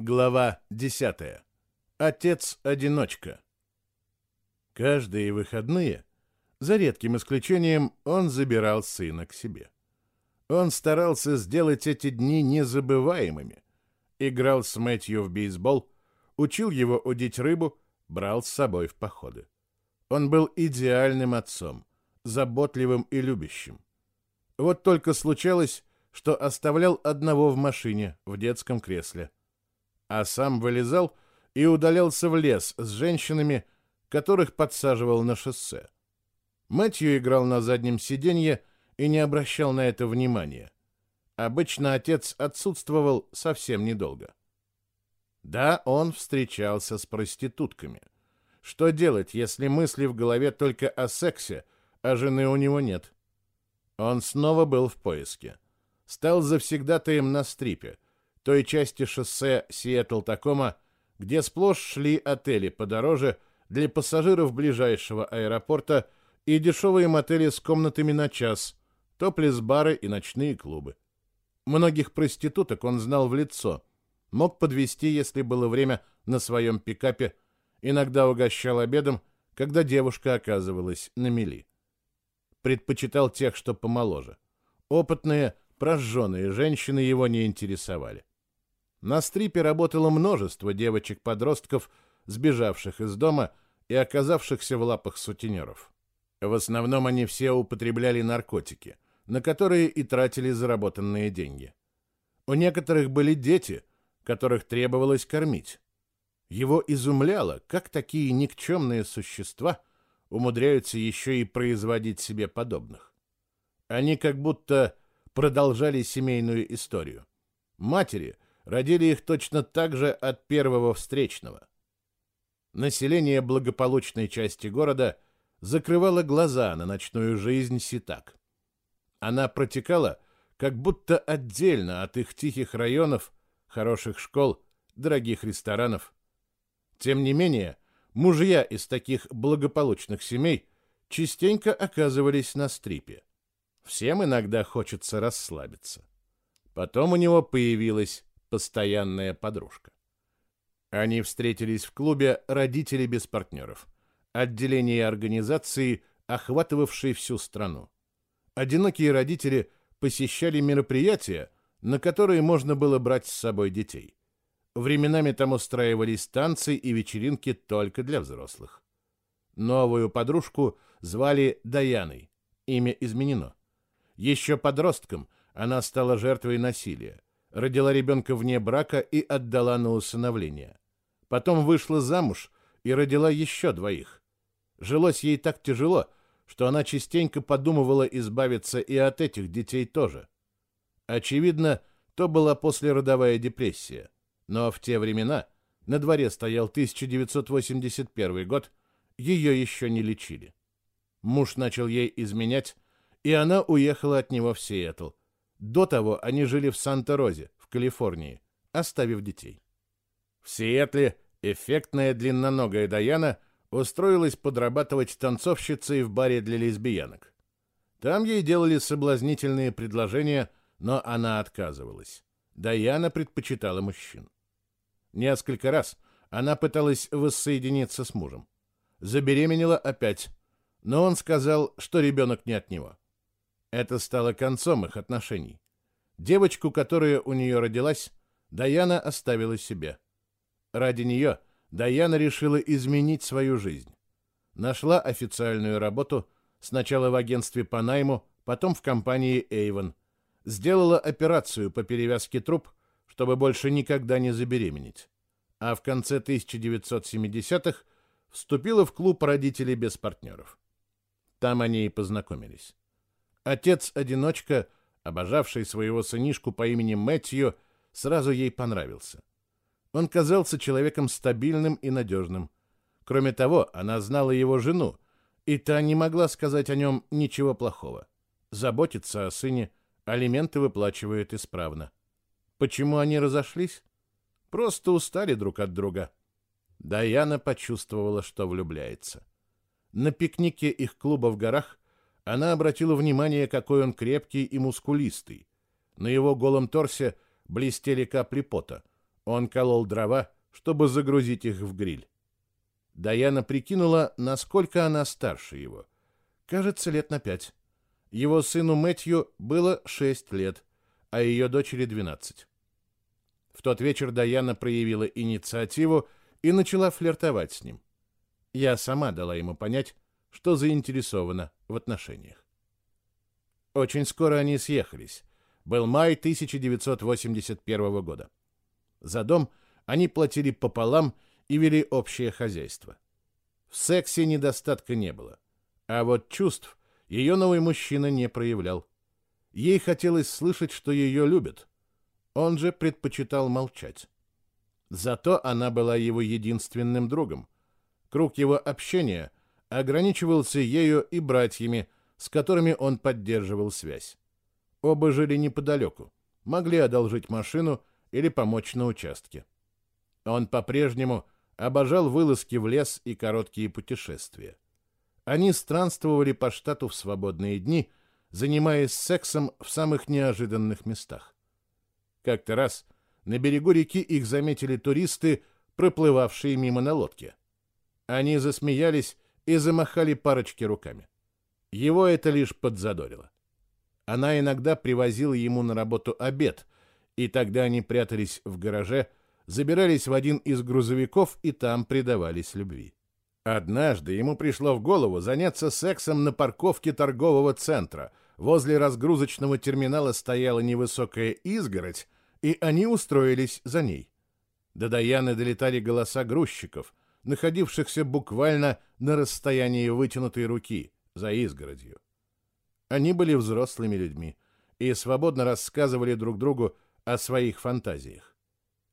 Глава 10. Отец-одиночка. Каждые выходные, за редким исключением, он забирал сына к себе. Он старался сделать эти дни незабываемыми. Играл с Мэтью в бейсбол, учил его удить рыбу, брал с собой в походы. Он был идеальным отцом, заботливым и любящим. Вот только случалось, что оставлял одного в машине в детском кресле – а сам вылезал и удалялся в лес с женщинами, которых подсаживал на шоссе. Мэтью играл на заднем сиденье и не обращал на это внимания. Обычно отец отсутствовал совсем недолго. Да, он встречался с проститутками. Что делать, если мысли в голове только о сексе, а жены у него нет? Он снова был в поиске. Стал завсегдатаем на стрипе — той части шоссе Сиэтл-Такома, где сплошь шли отели подороже для пассажиров ближайшего аэропорта и дешевые мотели с комнатами на час, топлес-бары и ночные клубы. Многих проституток он знал в лицо, мог подвести, если было время, на своем пикапе, иногда угощал обедом, когда девушка оказывалась на мели. Предпочитал тех, что помоложе. Опытные, прожженные женщины его не интересовали. На стрипе работало множество девочек-подростков, сбежавших из дома и оказавшихся в лапах сутенеров. В основном они все употребляли наркотики, на которые и тратили заработанные деньги. У некоторых были дети, которых требовалось кормить. Его изумляло, как такие никчемные существа умудряются еще и производить себе подобных. Они как будто продолжали семейную историю. Матери – родили их точно так же от первого встречного. Население благополучной части города закрывало глаза на ночную жизнь ситак. Она протекала как будто отдельно от их тихих районов, хороших школ, дорогих ресторанов. Тем не менее, мужья из таких благополучных семей частенько оказывались на стрипе. Всем иногда хочется расслабиться. Потом у него появилась постоянная подружка. Они встретились в клубе «Родители без партнеров», отделение организации, охватывавшей всю страну. Одинокие родители посещали мероприятия, на которые можно было брать с собой детей. Временами там устраивались танцы и вечеринки только для взрослых. Новую подружку звали Даяной. Имя изменено. Еще подростком она стала жертвой насилия родила ребенка вне брака и отдала на усыновление. Потом вышла замуж и родила еще двоих. Жилось ей так тяжело, что она частенько подумывала избавиться и от этих детей тоже. Очевидно, то была послеродовая депрессия. Но в те времена, на дворе стоял 1981 год, ее еще не лечили. Муж начал ей изменять, и она уехала от него в Сиэтл, до того они жили в Санта-Розе, в Калифорнии, оставив детей. В Сиэтле эффектная длинноногая Даяна устроилась подрабатывать танцовщицей в баре для лесбиянок. Там ей делали соблазнительные предложения, но она отказывалась. Даяна предпочитала мужчин. Несколько раз она пыталась воссоединиться с мужем. Забеременела опять, но он сказал, что ребенок не от него. Это стало концом их отношений. Девочку, которая у нее родилась, Даяна оставила себе. Ради нее Даяна решила изменить свою жизнь. Нашла официальную работу, сначала в агентстве по найму, потом в компании Avon. Сделала операцию по перевязке труб, чтобы больше никогда не забеременеть. А в конце 1970-х вступила в клуб родителей без партнеров. Там они и познакомились. Отец-одиночка, обожавший своего сынишку по имени Мэтью, сразу ей понравился. Он казался человеком стабильным и надежным. Кроме того, она знала его жену, и та не могла сказать о нем ничего плохого. Заботится о сыне, алименты выплачивает исправно. Почему они разошлись? Просто устали друг от друга. Даяна почувствовала, что влюбляется. На пикнике их клуба в горах она обратила внимание, какой он крепкий и мускулистый. На его голом торсе блестели капли пота. Он колол дрова, чтобы загрузить их в гриль. Даяна прикинула, насколько она старше его. Кажется, лет на пять. Его сыну Мэтью было шесть лет, а ее дочери двенадцать. В тот вечер Даяна проявила инициативу и начала флиртовать с ним. Я сама дала ему понять, что заинтересована в отношениях. Очень скоро они съехались. Был май 1981 года. За дом они платили пополам и вели общее хозяйство. В сексе недостатка не было. А вот чувств ее новый мужчина не проявлял. Ей хотелось слышать, что ее любят. Он же предпочитал молчать. Зато она была его единственным другом. Круг его общения ограничивался ею и братьями, с которыми он поддерживал связь. Оба жили неподалеку, могли одолжить машину или помочь на участке. Он по-прежнему обожал вылазки в лес и короткие путешествия. Они странствовали по штату в свободные дни, занимаясь сексом в самых неожиданных местах. Как-то раз на берегу реки их заметили туристы, проплывавшие мимо на лодке. Они засмеялись и замахали парочки руками. Его это лишь подзадорило. Она иногда привозила ему на работу обед, и тогда они прятались в гараже, забирались в один из грузовиков и там предавались любви. Однажды ему пришло в голову заняться сексом на парковке торгового центра. Возле разгрузочного терминала стояла невысокая изгородь, и они устроились за ней. До Даяны долетали голоса грузчиков, находившихся буквально на расстоянии вытянутой руки за изгородью. Они были взрослыми людьми и свободно рассказывали друг другу о своих фантазиях.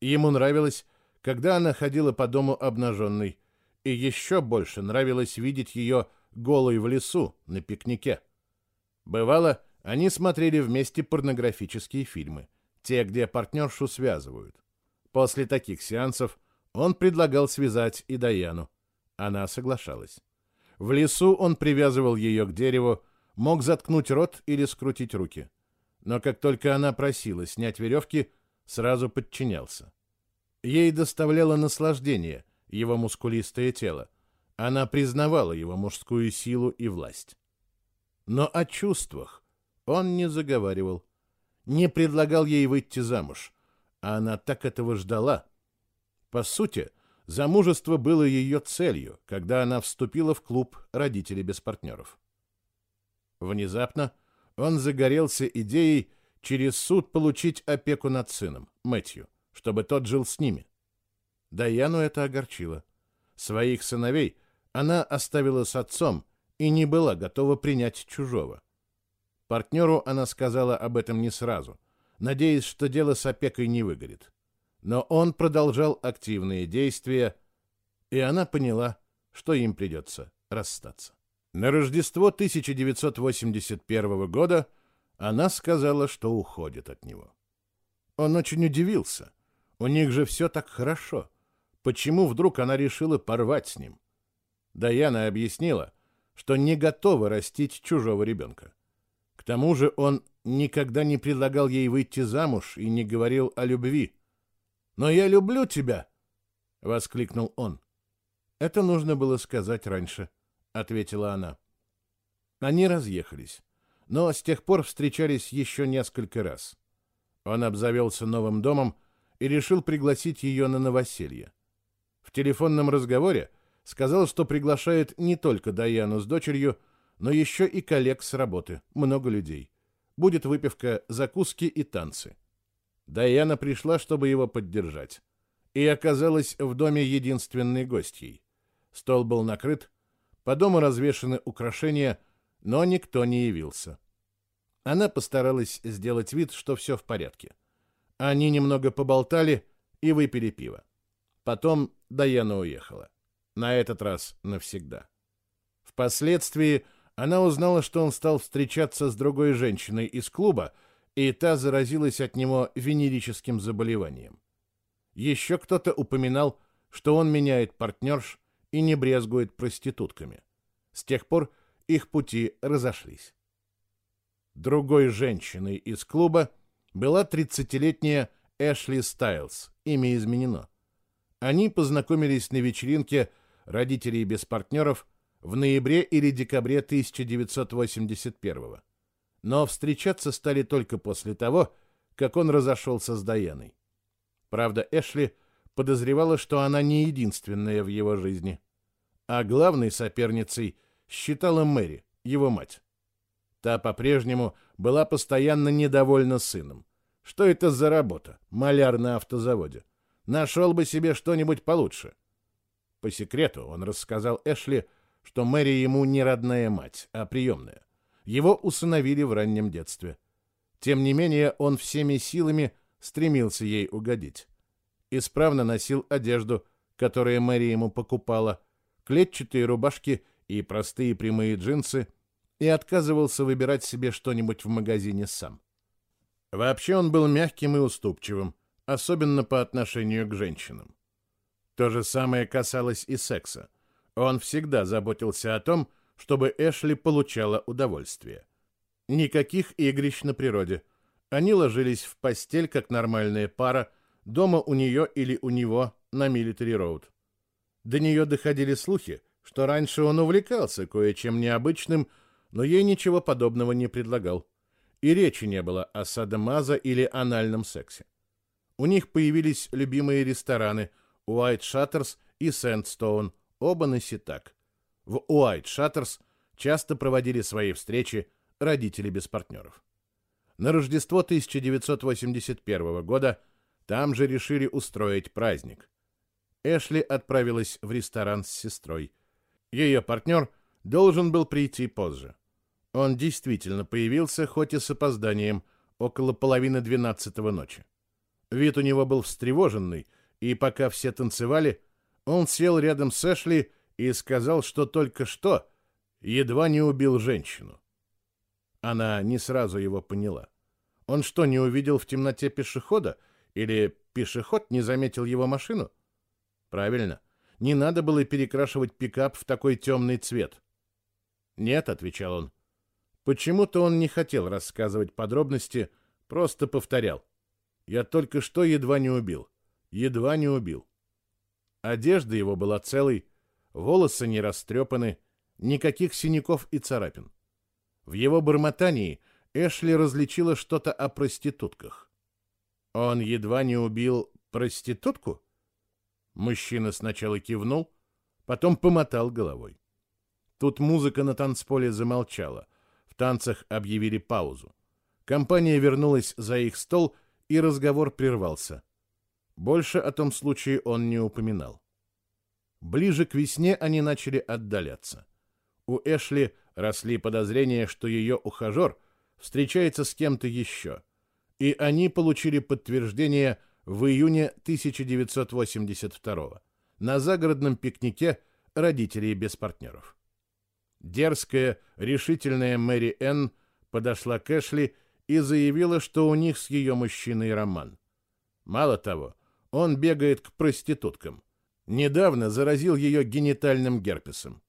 Ему нравилось, когда она ходила по дому обнаженной, и еще больше нравилось видеть ее голой в лесу на пикнике. Бывало, они смотрели вместе порнографические фильмы, те, где партнершу связывают. После таких сеансов он предлагал связать и Даяну. Она соглашалась. В лесу он привязывал ее к дереву, мог заткнуть рот или скрутить руки. Но как только она просила снять веревки, сразу подчинялся. Ей доставляло наслаждение его мускулистое тело. Она признавала его мужскую силу и власть. Но о чувствах он не заговаривал, не предлагал ей выйти замуж, а она так этого ждала. По сути, замужество было ее целью, когда она вступила в клуб родителей без партнеров. Внезапно он загорелся идеей через суд получить опеку над сыном, Мэтью, чтобы тот жил с ними. Даяну это огорчило. Своих сыновей она оставила с отцом и не была готова принять чужого. Партнеру она сказала об этом не сразу, надеясь, что дело с опекой не выгорит. Но он продолжал активные действия, и она поняла, что им придется расстаться. На Рождество 1981 года она сказала, что уходит от него. Он очень удивился. У них же все так хорошо. Почему вдруг она решила порвать с ним? Даяна объяснила, что не готова растить чужого ребенка. К тому же он никогда не предлагал ей выйти замуж и не говорил о любви. «Но я люблю тебя!» — воскликнул он. Это нужно было сказать раньше. —— ответила она. Они разъехались, но с тех пор встречались еще несколько раз. Он обзавелся новым домом и решил пригласить ее на новоселье. В телефонном разговоре сказал, что приглашает не только Даяну с дочерью, но еще и коллег с работы, много людей. Будет выпивка, закуски и танцы. Даяна пришла, чтобы его поддержать. И оказалась в доме единственной гостьей. Стол был накрыт, по дому развешаны украшения, но никто не явился. Она постаралась сделать вид, что все в порядке. Они немного поболтали и выпили пиво. Потом Даяна уехала. На этот раз навсегда. Впоследствии она узнала, что он стал встречаться с другой женщиной из клуба, и та заразилась от него венерическим заболеванием. Еще кто-то упоминал, что он меняет партнерш и не брезгует проститутками. С тех пор их пути разошлись. Другой женщиной из клуба была 30-летняя Эшли Стайлз, имя изменено. Они познакомились на вечеринке родителей без партнеров в ноябре или декабре 1981 Но встречаться стали только после того, как он разошелся с Даяной. Правда, Эшли подозревала, что она не единственная в его жизни. А главной соперницей считала Мэри, его мать. Та по-прежнему была постоянно недовольна сыном. Что это за работа? Маляр на автозаводе. Нашел бы себе что-нибудь получше. По секрету он рассказал Эшли, что Мэри ему не родная мать, а приемная. Его усыновили в раннем детстве. Тем не менее, он всеми силами стремился ей угодить. Исправно носил одежду, которую Мэри ему покупала, клетчатые рубашки и простые прямые джинсы, и отказывался выбирать себе что-нибудь в магазине сам. Вообще он был мягким и уступчивым, особенно по отношению к женщинам. То же самое касалось и секса. Он всегда заботился о том, чтобы Эшли получала удовольствие. Никаких игрищ на природе. Они ложились в постель, как нормальная пара, дома у нее или у него на Милитари Роуд. До нее доходили слухи, что раньше он увлекался кое-чем необычным, но ей ничего подобного не предлагал. И речи не было о садомазо или анальном сексе. У них появились любимые рестораны Уайт Шаттерс и Сэндстоун, оба на ситак. В Уайт Шаттерс часто проводили свои встречи родители без партнеров. На Рождество 1981 года там же решили устроить праздник. Эшли отправилась в ресторан с сестрой. Ее партнер должен был прийти позже. Он действительно появился, хоть и с опозданием, около половины двенадцатого ночи. Вид у него был встревоженный, и пока все танцевали, он сел рядом с Эшли и сказал, что только что едва не убил женщину. Она не сразу его поняла. Он что, не увидел в темноте пешехода? Или пешеход не заметил его машину? Правильно, не надо было перекрашивать пикап в такой темный цвет. «Нет», — отвечал он, — Почему-то он не хотел рассказывать подробности, просто повторял. Я только что едва не убил. Едва не убил. Одежда его была целой, волосы не растрепаны, никаких синяков и царапин. В его бормотании Эшли различила что-то о проститутках. Он едва не убил проститутку? Мужчина сначала кивнул, потом помотал головой. Тут музыка на танцполе замолчала — танцах объявили паузу. Компания вернулась за их стол, и разговор прервался. Больше о том случае он не упоминал. Ближе к весне они начали отдаляться. У Эшли росли подозрения, что ее ухажер встречается с кем-то еще, и они получили подтверждение в июне 1982 на загородном пикнике родителей без партнеров. Дерзкая, решительная Мэри Энн подошла к Эшли и заявила, что у них с ее мужчиной роман. Мало того, он бегает к проституткам. Недавно заразил ее генитальным герпесом.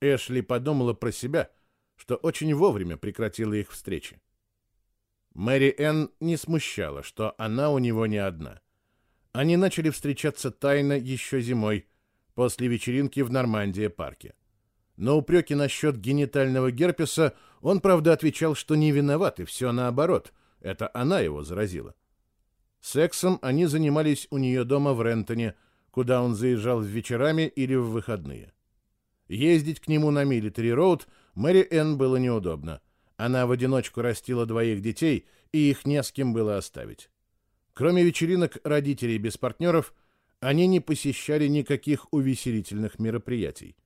Эшли подумала про себя, что очень вовремя прекратила их встречи. Мэри Энн не смущала, что она у него не одна. Они начали встречаться тайно еще зимой, после вечеринки в Нормандии-парке. На упреки насчет генитального герпеса он, правда, отвечал, что не виноват, и все наоборот. Это она его заразила. Сексом они занимались у нее дома в Рентоне, куда он заезжал вечерами или в выходные. Ездить к нему на Милитари Роуд Мэри Энн было неудобно. Она в одиночку растила двоих детей, и их не с кем было оставить. Кроме вечеринок родителей без партнеров, они не посещали никаких увеселительных мероприятий.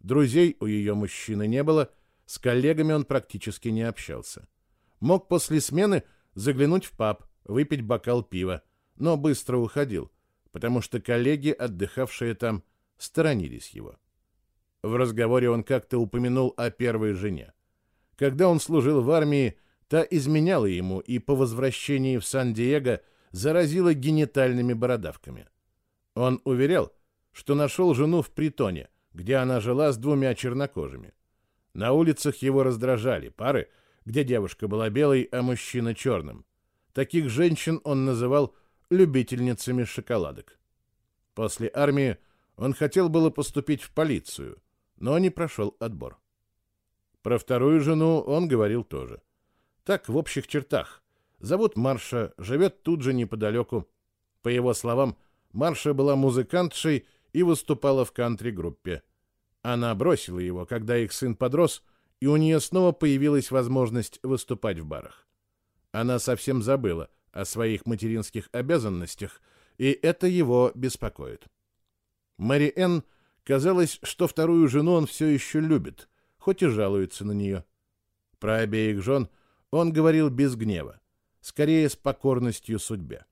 Друзей у ее мужчины не было, с коллегами он практически не общался. Мог после смены заглянуть в паб, выпить бокал пива, но быстро уходил, потому что коллеги, отдыхавшие там, сторонились его. В разговоре он как-то упомянул о первой жене. Когда он служил в армии, та изменяла ему и по возвращении в Сан-Диего заразила генитальными бородавками. Он уверял, что нашел жену в притоне, где она жила с двумя чернокожими. На улицах его раздражали пары, где девушка была белой, а мужчина черным. Таких женщин он называл любительницами шоколадок. После армии он хотел было поступить в полицию, но не прошел отбор. Про вторую жену он говорил тоже. Так, в общих чертах. Зовут Марша, живет тут же неподалеку. По его словам, Марша была музыкантшей и выступала в кантри-группе. Она бросила его, когда их сын подрос, и у нее снова появилась возможность выступать в барах. Она совсем забыла о своих материнских обязанностях, и это его беспокоит. Мэри Энн казалось, что вторую жену он все еще любит, хоть и жалуется на нее. Про обеих жен он говорил без гнева, скорее с покорностью судьбе.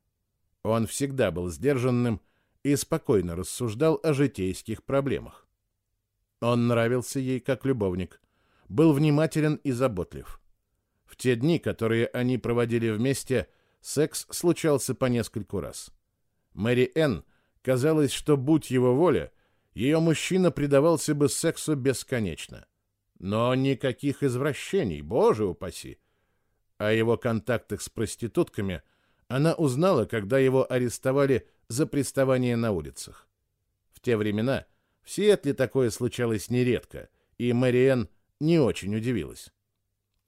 Он всегда был сдержанным и спокойно рассуждал о житейских проблемах. Он нравился ей как любовник, был внимателен и заботлив. В те дни, которые они проводили вместе, секс случался по нескольку раз. Мэри Энн казалось, что, будь его воля, ее мужчина предавался бы сексу бесконечно. Но никаких извращений, боже упаси! О его контактах с проститутками она узнала, когда его арестовали за приставание на улицах. В те времена в Сиэтле такое случалось нередко, и Мэриэн не очень удивилась.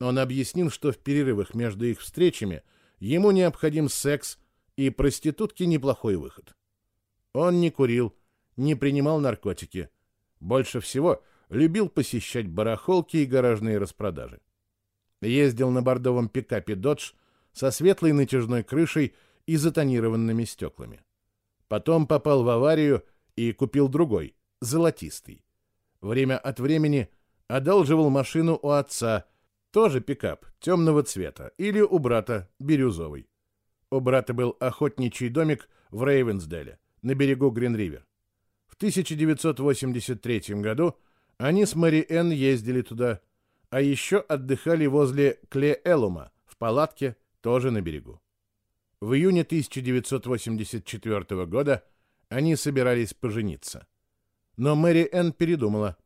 Он объяснил, что в перерывах между их встречами ему необходим секс, и проститутки неплохой выход. Он не курил, не принимал наркотики. Больше всего любил посещать барахолки и гаражные распродажи. Ездил на бордовом пикапе «Додж» со светлой натяжной крышей и затонированными стеклами. Потом попал в аварию и купил другой, золотистый. Время от времени одалживал машину у отца, тоже пикап, темного цвета, или у брата, бирюзовый. У брата был охотничий домик в Рейвенсделе, на берегу Грин-Ривер. В 1983 году они с Мэри Энн ездили туда, а еще отдыхали возле Кле-Элума в палатке, тоже на берегу. В июне 1984 года они собирались пожениться. Но Мэри Энн передумала,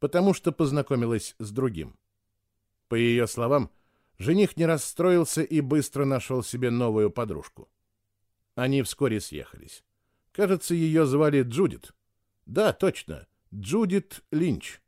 потому что познакомилась с другим. По ее словам, жених не расстроился и быстро нашел себе новую подружку. Они вскоре съехались. Кажется, ее звали Джудит. Да, точно, Джудит Линч.